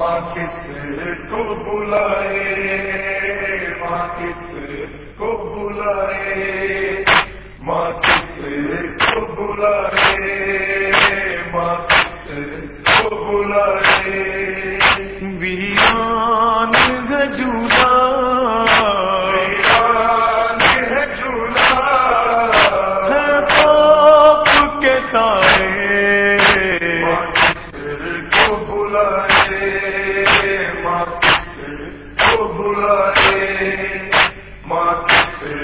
کس کو بلائے ماں کس کو بلائے ماں کس کو بلائے ماں کس کو بلائے۔ ویران ہے جھولا ویران ہے جھولا۔ ہے خوف کے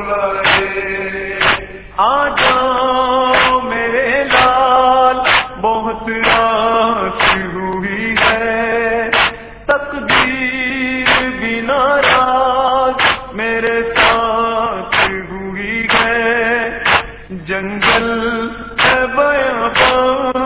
بلائے آ جاؤ میرے لال، بہت رات ہوئی ہے۔ تقدیر بھی ناراض میرے ساتھ ہوئی ہے۔ جنگل ہے بیابان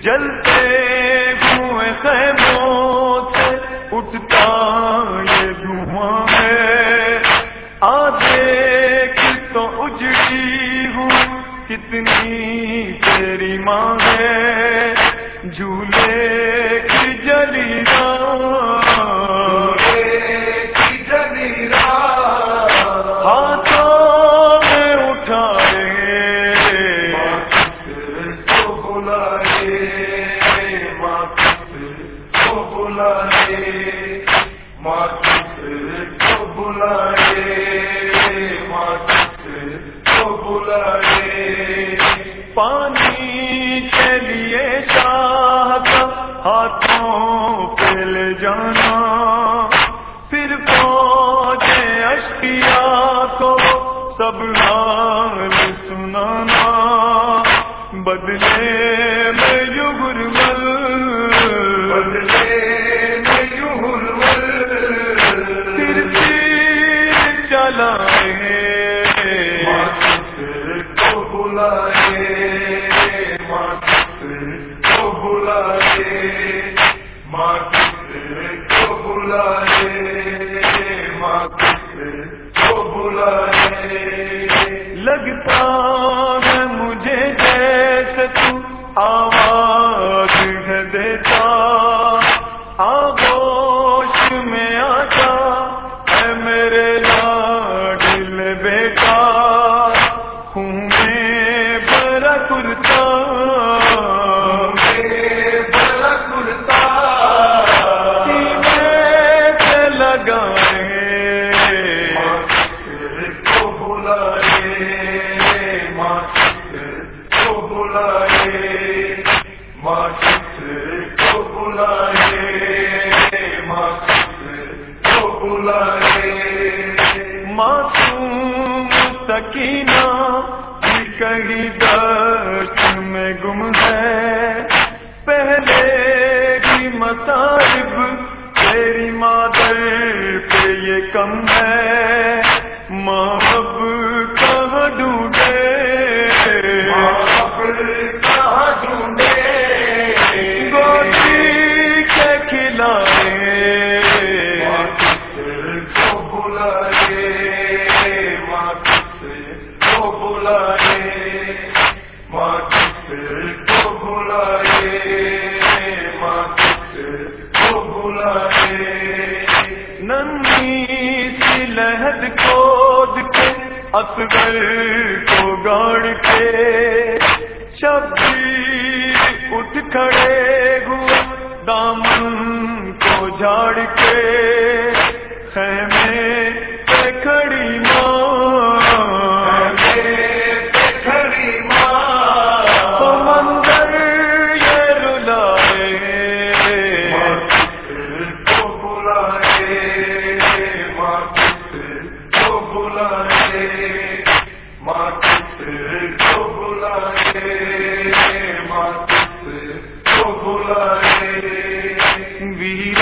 جلتے ہوئے خیموں سے اٹھتا یہ دھواں ہے۔ آ دیکھ تو اجڑی ہوں، کتنی تیری ماں ہے۔ جھولے کی جلی پانی کے لیے شاہ کا، ہاتھوں پہ لے جانا پھر فوج اشکیا کو سب حال سنانا، بدلے میں یغرمل پھر چلائے لگتا سکینہ بھی کہیں دست میں گم ہے۔ پہلے کی مطالب، تیری مادر پہ یہ کم ہے۔ ماں اصغر کو گاڑ کے۔ شبیر اٹھ کھڑے ہوئے دامن کو جھاڑ کے۔ خیمے پہ کھڑی ماں بلائے